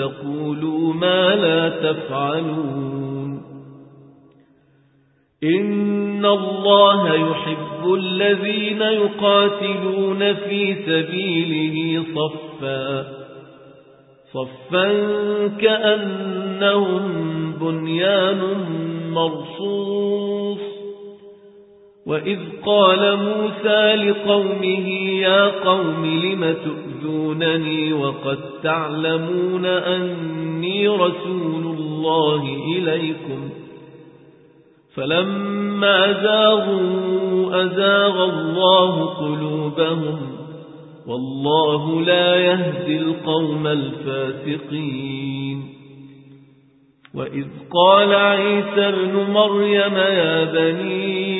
تقولوا ما لا تفعلون. إن الله يحب الذين يقاتلون في سبيله صفا. صفا كأنهم بنيان مرصوص. وإذ قال موسى لقومه يا قوم لم تؤذونني وقد تعلمون أني رسول الله إليكم فلما زاغوا أزاغ الله قلوبهم والله لا يهدي القوم الفاسقين وإذ قال عيسى ابن مريم يا بني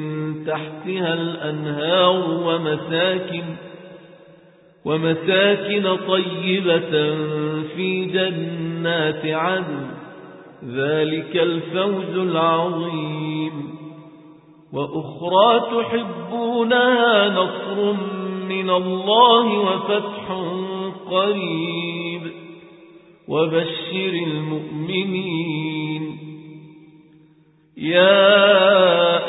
تحتها الأنهار ومساكن ومساكن طيبة في جنات عدن ذلك الفوز العظيم. وأخرى تحبونها نصر من الله وفتح قريب. وبشر المؤمنين. يا